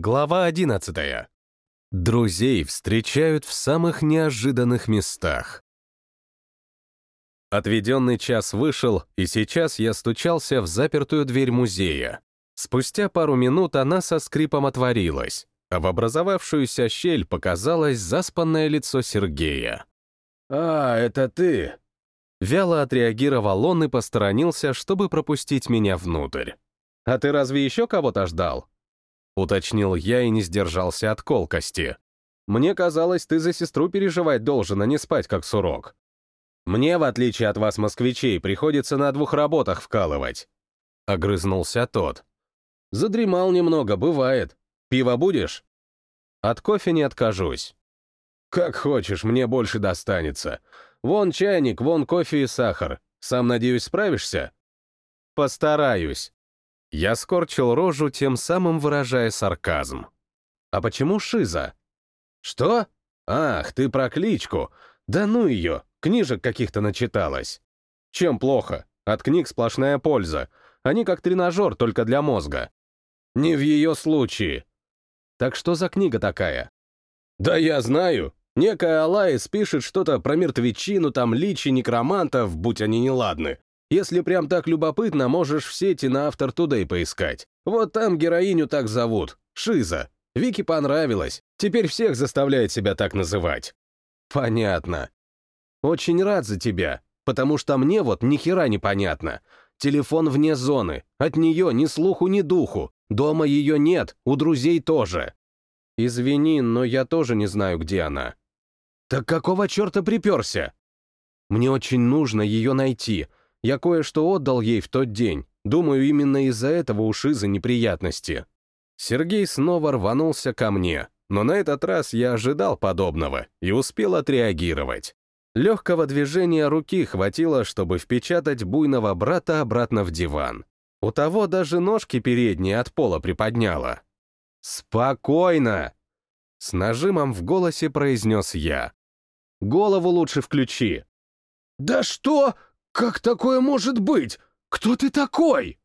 Глава 11. Друзей встречают в самых неожиданных местах. Отведенный час вышел, и сейчас я стучался в запертую дверь музея. Спустя пару минут она со скрипом отворилась, а в образовавшуюся щель показалось заспанное лицо Сергея. «А, это ты!» Вяло отреагировал он и посторонился, чтобы пропустить меня внутрь. «А ты разве еще кого-то ждал?» Уточнил я и не сдержался от колкости. Мне казалось, ты за сестру переживать должен, а не спать как сурок. Мне, в отличие от вас, москвичей, приходится на двух работах вкалывать. Огрызнулся тот. Задремал немного, бывает. Пиво будешь? От кофе не откажусь. Как хочешь, мне больше достанется. Вон чайник, вон кофе и сахар. Сам, надеюсь, справишься? Постараюсь. Я скорчил рожу, тем самым выражая сарказм. «А почему Шиза?» «Что? Ах, ты про кличку. Да ну ее, книжек каких-то начиталась. Чем плохо? От книг сплошная польза. Они как тренажер, только для мозга. Не в ее случае. Так что за книга такая? Да я знаю. Некая Алаис пишет что-то про мертвечину, там личи некромантов, будь они неладны. Если прям так любопытно, можешь в сети на Автор Тудей поискать. Вот там героиню так зовут. Шиза. Вике понравилось. Теперь всех заставляет себя так называть. Понятно. Очень рад за тебя, потому что мне вот ни хера не понятно. Телефон вне зоны. От нее ни слуху, ни духу. Дома ее нет, у друзей тоже. Извини, но я тоже не знаю, где она. Так какого черта приперся? Мне очень нужно ее найти, я кое-что отдал ей в тот день. Думаю, именно из-за этого у Шизы неприятности. Сергей снова рванулся ко мне, но на этот раз я ожидал подобного и успел отреагировать. Легкого движения руки хватило, чтобы впечатать буйного брата обратно в диван. У того даже ножки передние от пола приподняло. «Спокойно!» С нажимом в голосе произнес я. «Голову лучше включи». «Да что?» «Как такое может быть? Кто ты такой?»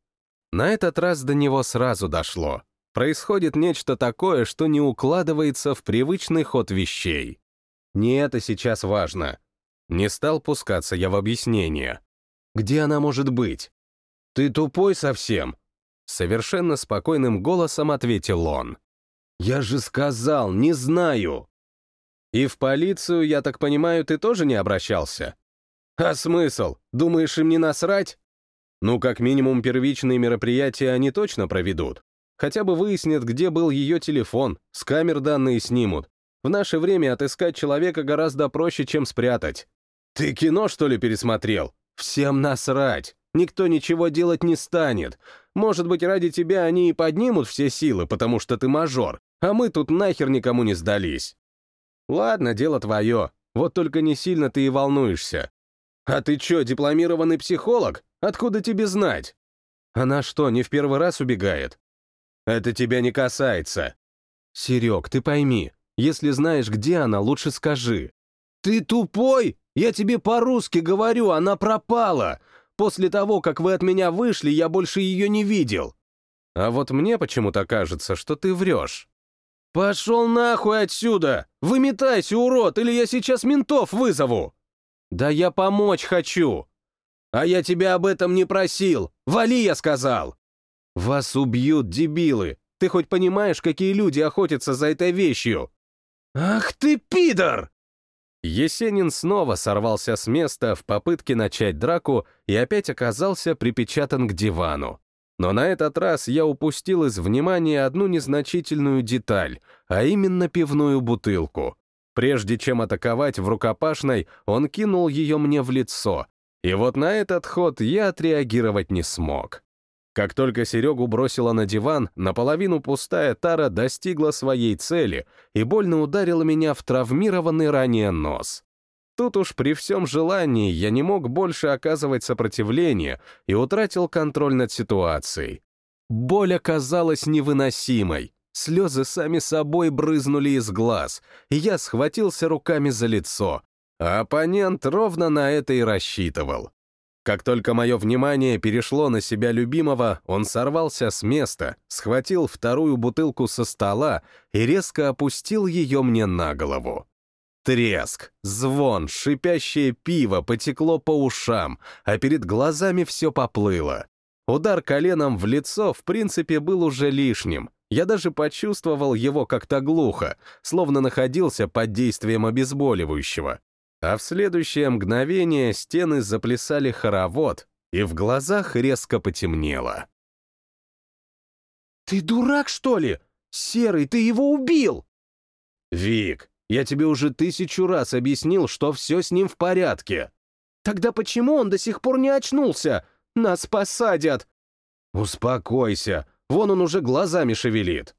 На этот раз до него сразу дошло. Происходит нечто такое, что не укладывается в привычный ход вещей. Не это сейчас важно. Не стал пускаться я в объяснение. Где она может быть? Ты тупой совсем? Совершенно спокойным голосом ответил он. Я же сказал, не знаю. И в полицию, я так понимаю, ты тоже не обращался? А смысл? Думаешь, им не насрать? Ну, как минимум, первичные мероприятия они точно проведут. Хотя бы выяснят, где был ее телефон, с камер данные снимут. В наше время отыскать человека гораздо проще, чем спрятать. Ты кино, что ли, пересмотрел? Всем насрать. Никто ничего делать не станет. Может быть, ради тебя они и поднимут все силы, потому что ты мажор, а мы тут нахер никому не сдались. Ладно, дело твое. Вот только не сильно ты и волнуешься. «А ты чё, дипломированный психолог? Откуда тебе знать?» «Она что, не в первый раз убегает?» «Это тебя не касается». «Серег, ты пойми, если знаешь, где она, лучше скажи». «Ты тупой? Я тебе по-русски говорю, она пропала. После того, как вы от меня вышли, я больше ее не видел». «А вот мне почему-то кажется, что ты врешь». «Пошел нахуй отсюда! Выметайся, урод, или я сейчас ментов вызову!» «Да я помочь хочу!» «А я тебя об этом не просил! Вали, я сказал!» «Вас убьют, дебилы! Ты хоть понимаешь, какие люди охотятся за этой вещью?» «Ах ты, пидор!» Есенин снова сорвался с места в попытке начать драку и опять оказался припечатан к дивану. Но на этот раз я упустил из внимания одну незначительную деталь, а именно пивную бутылку. Прежде чем атаковать в рукопашной, он кинул ее мне в лицо, и вот на этот ход я отреагировать не смог. Как только Серегу бросила на диван, наполовину пустая тара достигла своей цели и больно ударила меня в травмированный ранее нос. Тут уж при всем желании я не мог больше оказывать сопротивление и утратил контроль над ситуацией. Боль оказалась невыносимой, Слезы сами собой брызнули из глаз, и я схватился руками за лицо. А оппонент ровно на это и рассчитывал. Как только мое внимание перешло на себя любимого, он сорвался с места, схватил вторую бутылку со стола и резко опустил ее мне на голову. Треск, звон, шипящее пиво потекло по ушам, а перед глазами все поплыло. Удар коленом в лицо, в принципе, был уже лишним. Я даже почувствовал его как-то глухо, словно находился под действием обезболивающего. А в следующее мгновение стены заплясали хоровод, и в глазах резко потемнело. «Ты дурак, что ли? Серый, ты его убил!» «Вик, я тебе уже тысячу раз объяснил, что все с ним в порядке». «Тогда почему он до сих пор не очнулся? Нас посадят!» «Успокойся, вон он уже глазами шевелит».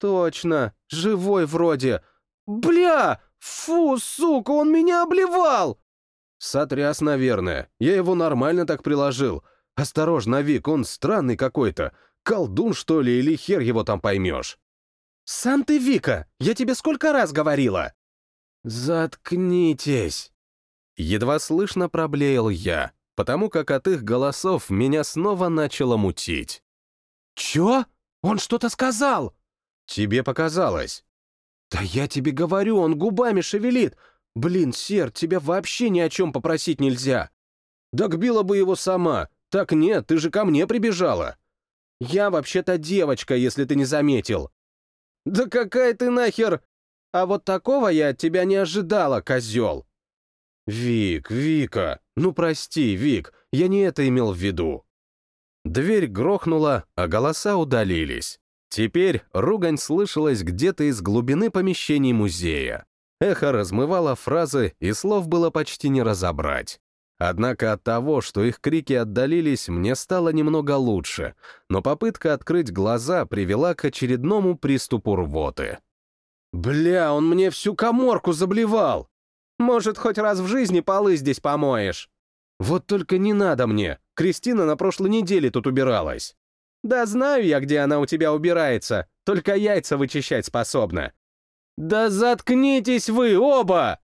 «Точно, живой вроде. Бля, фу, сука, он меня обливал!» «Сотряс, наверное. Я его нормально так приложил. Осторожно, Вик, он странный какой-то. Колдун, что ли, или хер его там поймешь?» «Сам ты, Вика, я тебе сколько раз говорила?» «Заткнитесь!» Едва слышно проблеял я, потому как от их голосов меня снова начало мутить. «Чё? Он что-то сказал?» «Тебе показалось». «Да я тебе говорю, он губами шевелит. Блин, Сер, тебя вообще ни о чем попросить нельзя». «Да гбила бы его сама. Так нет, ты же ко мне прибежала». «Я вообще-то девочка, если ты не заметил». «Да какая ты нахер...» «А вот такого я от тебя не ожидала, козел». «Вик, Вика, ну прости, Вик, я не это имел в виду». Дверь грохнула, а голоса удалились. Теперь ругань слышалась где-то из глубины помещений музея. Эхо размывало фразы, и слов было почти не разобрать. Однако от того, что их крики отдалились, мне стало немного лучше, но попытка открыть глаза привела к очередному приступу рвоты. «Бля, он мне всю коморку заблевал! Может, хоть раз в жизни полы здесь помоешь?» «Вот только не надо мне! Кристина на прошлой неделе тут убиралась!» «Да знаю я, где она у тебя убирается, только яйца вычищать способна!» «Да заткнитесь вы оба!»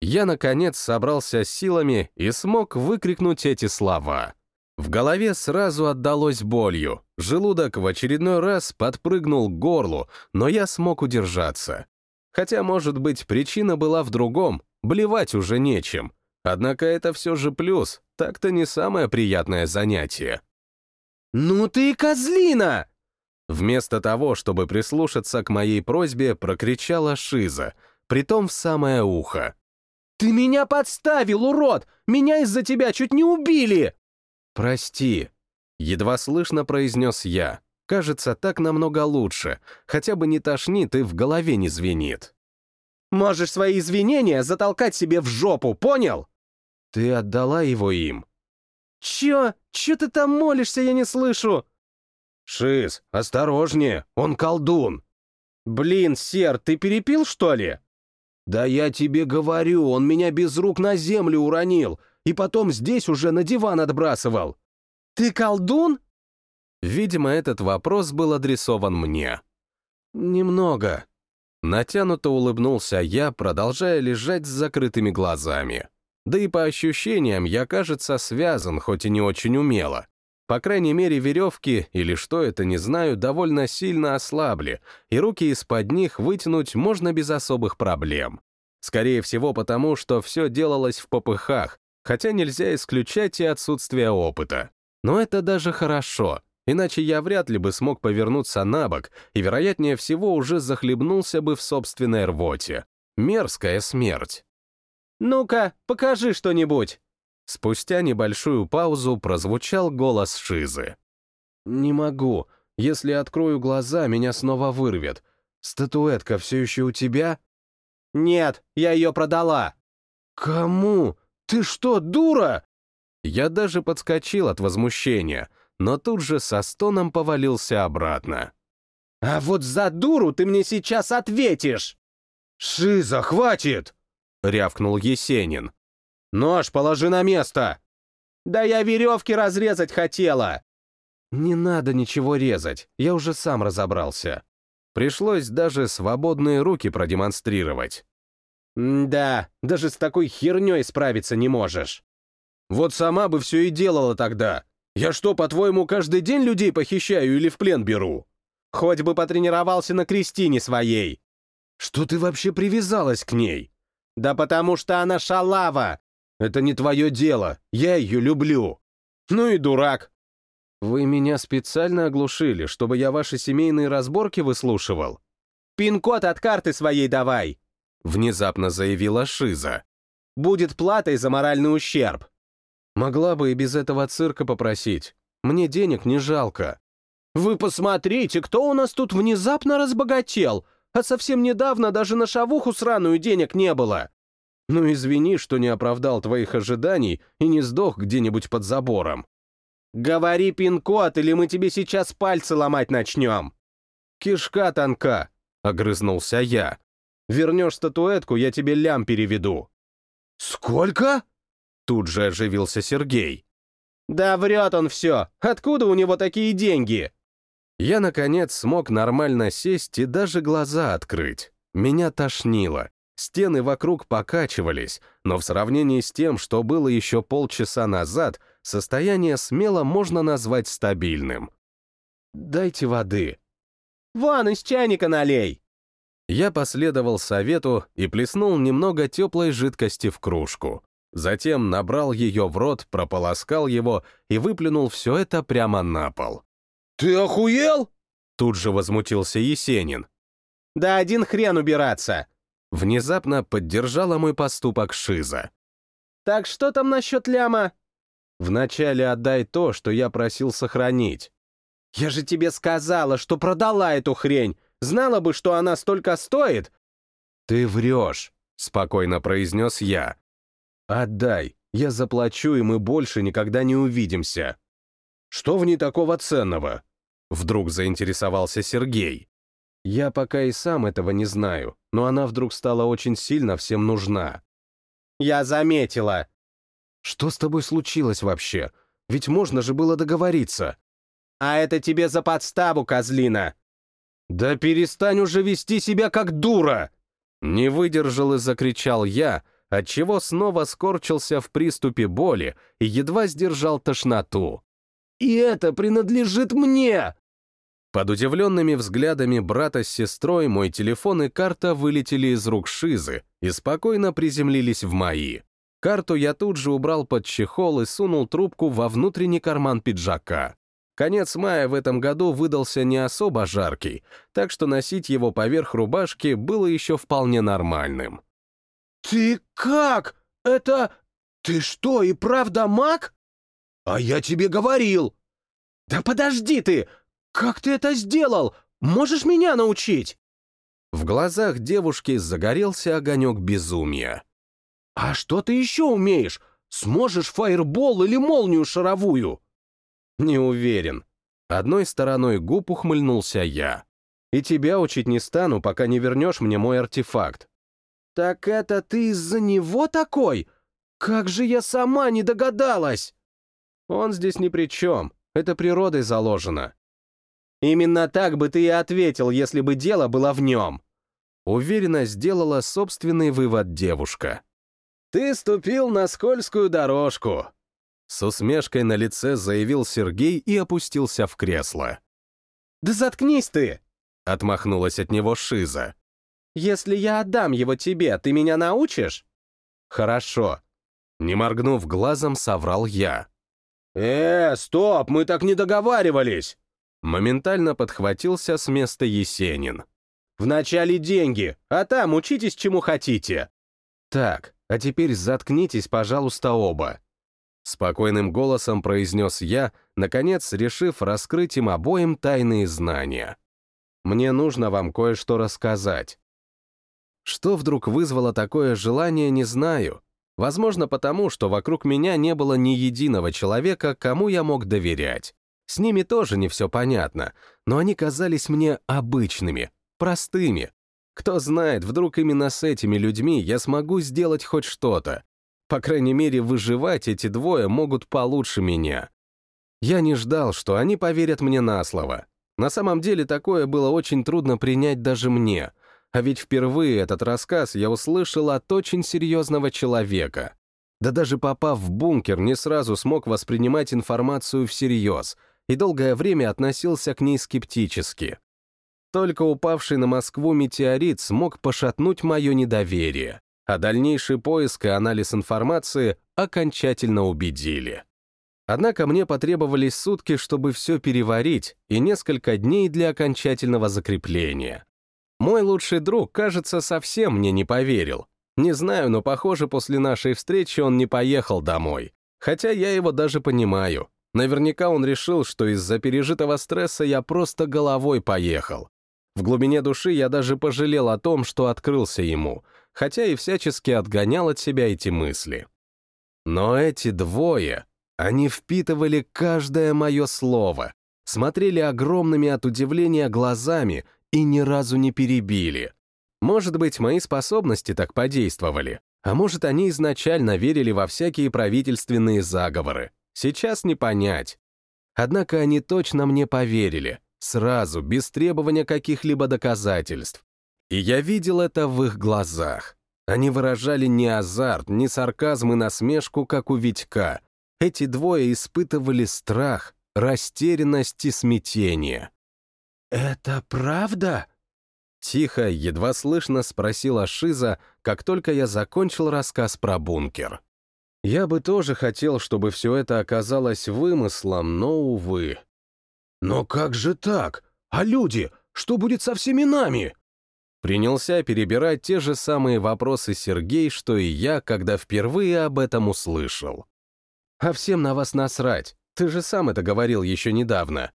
Я, наконец, собрался с силами и смог выкрикнуть эти слова. В голове сразу отдалось болью, желудок в очередной раз подпрыгнул к горлу, но я смог удержаться. Хотя, может быть, причина была в другом, блевать уже нечем. Однако это все же плюс, так-то не самое приятное занятие. «Ну ты и козлина!» Вместо того, чтобы прислушаться к моей просьбе, прокричала Шиза, притом в самое ухо. «Ты меня подставил, урод! Меня из-за тебя чуть не убили!» «Прости», — едва слышно произнес я. Кажется, так намного лучше. Хотя бы не тошнит и в голове не звенит. «Можешь свои извинения затолкать себе в жопу, понял?» «Ты отдала его им». «Чё? Чё ты там молишься, я не слышу?» «Шиз, осторожнее, он колдун». «Блин, Сер, ты перепил, что ли?» «Да я тебе говорю, он меня без рук на землю уронил, и потом здесь уже на диван отбрасывал». «Ты колдун?» Видимо, этот вопрос был адресован мне. «Немного». Натянуто улыбнулся я, продолжая лежать с закрытыми глазами. Да и по ощущениям я, кажется, связан, хоть и не очень умело. По крайней мере, веревки, или что это, не знаю, довольно сильно ослабли, и руки из-под них вытянуть можно без особых проблем. Скорее всего, потому что все делалось в попыхах, хотя нельзя исключать и отсутствие опыта. Но это даже хорошо, иначе я вряд ли бы смог повернуться на бок и, вероятнее всего, уже захлебнулся бы в собственной рвоте. Мерзкая смерть. «Ну-ка, покажи что-нибудь!» Спустя небольшую паузу прозвучал голос Шизы. «Не могу. Если открою глаза, меня снова вырвет. Статуэтка все еще у тебя?» «Нет, я ее продала». «Кому? Ты что, дура?» Я даже подскочил от возмущения, но тут же со стоном повалился обратно. «А вот за дуру ты мне сейчас ответишь!» «Шиза, хватит!» — рявкнул Есенин. Нож положи на место!» «Да я веревки разрезать хотела!» «Не надо ничего резать, я уже сам разобрался. Пришлось даже свободные руки продемонстрировать». «Да, даже с такой херней справиться не можешь». Вот сама бы все и делала тогда. Я что, по-твоему, каждый день людей похищаю или в плен беру? Хоть бы потренировался на Кристине своей. Что ты вообще привязалась к ней? Да потому что она шалава. Это не твое дело, я ее люблю. Ну и дурак. Вы меня специально оглушили, чтобы я ваши семейные разборки выслушивал? Пин-код от карты своей давай, внезапно заявила Шиза. Будет платой за моральный ущерб. Могла бы и без этого цирка попросить. Мне денег не жалко. Вы посмотрите, кто у нас тут внезапно разбогател, а совсем недавно даже на шавуху сраную денег не было. Ну извини, что не оправдал твоих ожиданий и не сдох где-нибудь под забором. Говори пин-код, или мы тебе сейчас пальцы ломать начнем. Кишка тонка, огрызнулся я. Вернешь статуэтку, я тебе лям переведу. Сколько? Тут же оживился Сергей. «Да врет он все! Откуда у него такие деньги?» Я, наконец, смог нормально сесть и даже глаза открыть. Меня тошнило. Стены вокруг покачивались, но в сравнении с тем, что было еще полчаса назад, состояние смело можно назвать стабильным. «Дайте воды». «Ван, из чайника налей!» Я последовал совету и плеснул немного теплой жидкости в кружку. Затем набрал ее в рот, прополоскал его и выплюнул все это прямо на пол. «Ты охуел?» Тут же возмутился Есенин. «Да один хрен убираться!» Внезапно поддержала мой поступок Шиза. «Так что там насчет ляма?» «Вначале отдай то, что я просил сохранить». «Я же тебе сказала, что продала эту хрень! Знала бы, что она столько стоит!» «Ты врешь», — спокойно произнес я. «Отдай, я заплачу, и мы больше никогда не увидимся». «Что в ней такого ценного?» Вдруг заинтересовался Сергей. «Я пока и сам этого не знаю, но она вдруг стала очень сильно всем нужна». «Я заметила». «Что с тобой случилось вообще? Ведь можно же было договориться». «А это тебе за подставу, козлина!» «Да перестань уже вести себя как дура!» Не выдержал и закричал я, отчего снова скорчился в приступе боли и едва сдержал тошноту. «И это принадлежит мне!» Под удивленными взглядами брата с сестрой мой телефон и карта вылетели из рук Шизы и спокойно приземлились в мои. Карту я тут же убрал под чехол и сунул трубку во внутренний карман пиджака. Конец мая в этом году выдался не особо жаркий, так что носить его поверх рубашки было еще вполне нормальным. «Ты как? Это... Ты что, и правда маг?» «А я тебе говорил!» «Да подожди ты! Как ты это сделал? Можешь меня научить?» В глазах девушки загорелся огонек безумия. «А что ты еще умеешь? Сможешь фаербол или молнию шаровую?» «Не уверен». Одной стороной губ ухмыльнулся я. «И тебя учить не стану, пока не вернешь мне мой артефакт. «Так это ты из-за него такой? Как же я сама не догадалась!» «Он здесь ни при чем, это природой заложено». «Именно так бы ты и ответил, если бы дело было в нем!» Уверенно сделала собственный вывод девушка. «Ты ступил на скользкую дорожку!» С усмешкой на лице заявил Сергей и опустился в кресло. «Да заткнись ты!» — отмахнулась от него Шиза. Если я отдам его тебе, ты меня научишь?» «Хорошо». Не моргнув глазом, соврал я. «Э, стоп, мы так не договаривались!» Моментально подхватился с места Есенин. «Вначале деньги, а там учитесь чему хотите». «Так, а теперь заткнитесь, пожалуйста, оба». Спокойным голосом произнес я, наконец решив раскрыть им обоим тайные знания. «Мне нужно вам кое-что рассказать. Что вдруг вызвало такое желание, не знаю. Возможно, потому, что вокруг меня не было ни единого человека, кому я мог доверять. С ними тоже не все понятно, но они казались мне обычными, простыми. Кто знает, вдруг именно с этими людьми я смогу сделать хоть что-то. По крайней мере, выживать эти двое могут получше меня. Я не ждал, что они поверят мне на слово. На самом деле такое было очень трудно принять даже мне — а ведь впервые этот рассказ я услышал от очень серьезного человека. Да даже попав в бункер, не сразу смог воспринимать информацию всерьез и долгое время относился к ней скептически. Только упавший на Москву метеорит смог пошатнуть мое недоверие, а дальнейший поиск и анализ информации окончательно убедили. Однако мне потребовались сутки, чтобы все переварить, и несколько дней для окончательного закрепления. Мой лучший друг, кажется, совсем мне не поверил. Не знаю, но, похоже, после нашей встречи он не поехал домой. Хотя я его даже понимаю. Наверняка он решил, что из-за пережитого стресса я просто головой поехал. В глубине души я даже пожалел о том, что открылся ему, хотя и всячески отгонял от себя эти мысли. Но эти двое, они впитывали каждое мое слово, смотрели огромными от удивления глазами и ни разу не перебили. Может быть, мои способности так подействовали, а может, они изначально верили во всякие правительственные заговоры. Сейчас не понять. Однако они точно мне поверили, сразу, без требования каких-либо доказательств. И я видел это в их глазах. Они выражали не азарт, не сарказм и насмешку, как у Витька. Эти двое испытывали страх, растерянность и смятение. «Это правда?» Тихо, едва слышно спросила Шиза, как только я закончил рассказ про бункер. Я бы тоже хотел, чтобы все это оказалось вымыслом, но, увы. «Но как же так? А люди? Что будет со всеми нами?» Принялся перебирать те же самые вопросы Сергей, что и я, когда впервые об этом услышал. «А всем на вас насрать, ты же сам это говорил еще недавно».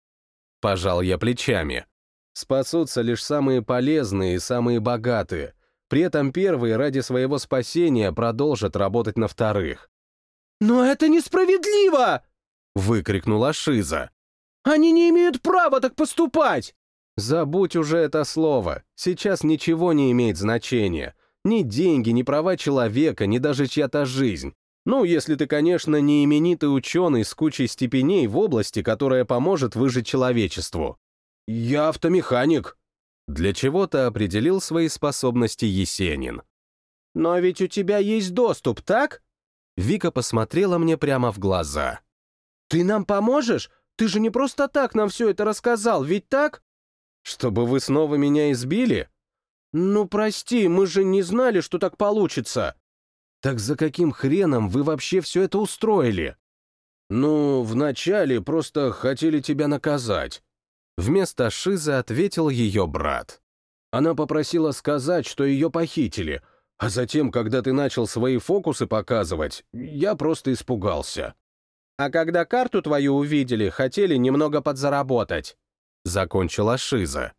Пожал я плечами. Спасутся лишь самые полезные и самые богатые. При этом первые ради своего спасения продолжат работать на вторых. «Но это несправедливо!» — выкрикнула Шиза. «Они не имеют права так поступать!» Забудь уже это слово. Сейчас ничего не имеет значения. Ни деньги, ни права человека, ни даже чья-то жизнь. Ну, если ты, конечно, не именитый ученый с кучей степеней в области, которая поможет выжить человечеству. «Я автомеханик». Для чего-то определил свои способности Есенин. «Но ведь у тебя есть доступ, так?» Вика посмотрела мне прямо в глаза. «Ты нам поможешь? Ты же не просто так нам все это рассказал, ведь так?» «Чтобы вы снова меня избили?» «Ну, прости, мы же не знали, что так получится». «Так за каким хреном вы вообще все это устроили?» «Ну, вначале просто хотели тебя наказать. Вместо Шизы ответил ее брат. Она попросила сказать, что ее похитили, а затем, когда ты начал свои фокусы показывать, я просто испугался. А когда карту твою увидели, хотели немного подзаработать. Закончила Шиза.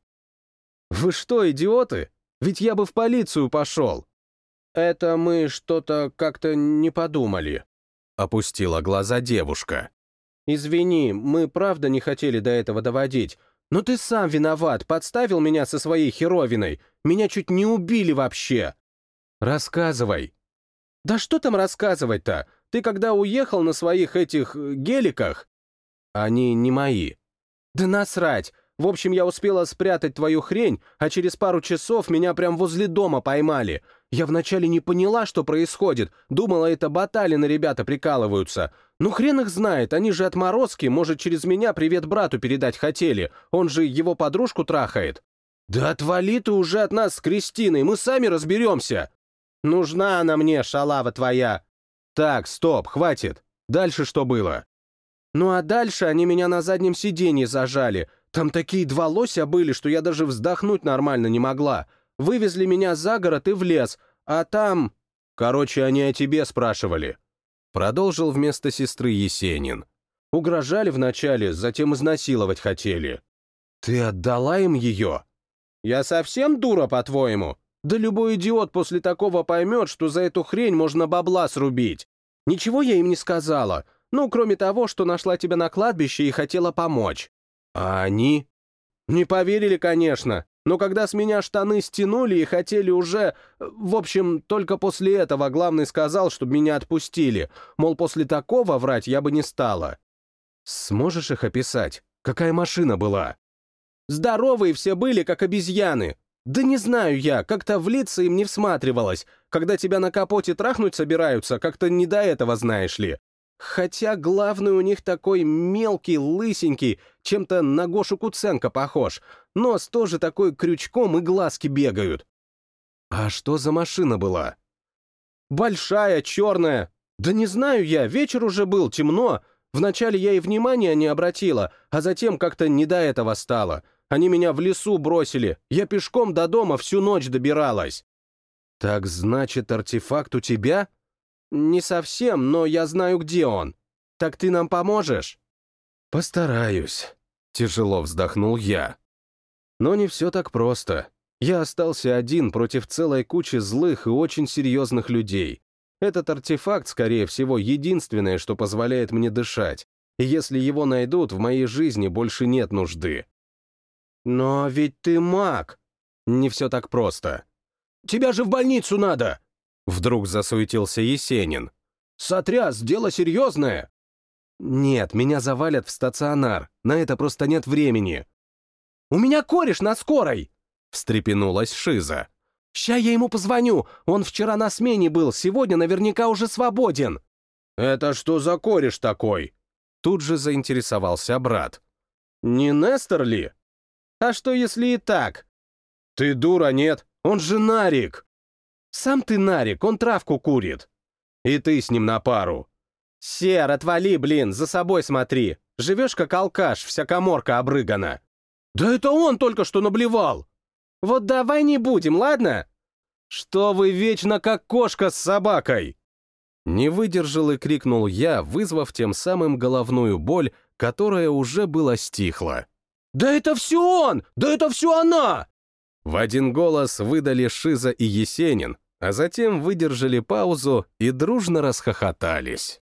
Вы что, идиоты? Ведь я бы в полицию пошел. Это мы что-то как-то не подумали. Опустила глаза девушка. «Извини, мы правда не хотели до этого доводить. «Но ты сам виноват, подставил меня со своей херовиной. Меня чуть не убили вообще». «Рассказывай». «Да что там рассказывать-то? Ты когда уехал на своих этих э, геликах?» «Они не мои». «Да насрать. В общем, я успела спрятать твою хрень, а через пару часов меня прям возле дома поймали. Я вначале не поняла, что происходит, думала, это баталины ребята прикалываются. Ну хрен их знает, они же отморозки, может, через меня привет брату передать хотели, он же его подружку трахает. Да отвали ты уже от нас с Кристиной, мы сами разберемся. Нужна она мне, шалава твоя. Так, стоп, хватит. Дальше что было? Ну а дальше они меня на заднем сиденье зажали. Там такие два лося были, что я даже вздохнуть нормально не могла. Вывезли меня за город и в лес, а там... Короче, они о тебе спрашивали. Продолжил вместо сестры Есенин. Угрожали вначале, затем изнасиловать хотели. Ты отдала им ее? Я совсем дура, по-твоему? Да любой идиот после такого поймет, что за эту хрень можно бабла срубить. Ничего я им не сказала, ну, кроме того, что нашла тебя на кладбище и хотела помочь. А они? Не поверили, конечно. Но когда с меня штаны стянули и хотели уже... В общем, только после этого главный сказал, чтобы меня отпустили. Мол, после такого врать я бы не стала. Сможешь их описать? Какая машина была? Здоровые все были, как обезьяны. Да не знаю я, как-то в лица им не всматривалась. когда тебя на капоте трахнуть собираются, как-то не до этого, знаешь ли. Хотя главный у них такой мелкий, лысенький, чем-то на Гошу Куценко похож. Нос тоже такой крючком и глазки бегают. А что за машина была? Большая, черная. Да не знаю я, вечер уже был, темно. Вначале я и внимания не обратила, а затем как-то не до этого стало. Они меня в лесу бросили, я пешком до дома всю ночь добиралась. Так значит, артефакт у тебя? Не совсем, но я знаю, где он. Так ты нам поможешь? Постараюсь. Тяжело вздохнул я. Но не все так просто. Я остался один против целой кучи злых и очень серьезных людей. Этот артефакт, скорее всего, единственное, что позволяет мне дышать, и если его найдут, в моей жизни больше нет нужды. Но ведь ты маг. Не все так просто. Тебя же в больницу надо! Вдруг засуетился Есенин. Сотряс, дело серьезное. Нет, меня завалят в стационар. На это просто нет времени. У меня кореш на скорой! Встрепенулась Шиза. «Ща я ему позвоню, он вчера на смене был, сегодня наверняка уже свободен». «Это что за кореш такой?» Тут же заинтересовался брат. «Не Нестор ли?» «А что, если и так?» «Ты дура, нет, он же Нарик!» «Сам ты Нарик, он травку курит!» «И ты с ним на пару!» «Сер, отвали, блин, за собой смотри! Живешь как алкаш, вся коморка обрыгана!» «Да это он только что наблевал!» Вот давай не будем, ладно? Что вы вечно как кошка с собакой? Не выдержал и крикнул я, вызвав тем самым головную боль, которая уже была стихла. «Да это все он! Да это все она!» В один голос выдали Шиза и Есенин, а затем выдержали паузу и дружно расхохотались.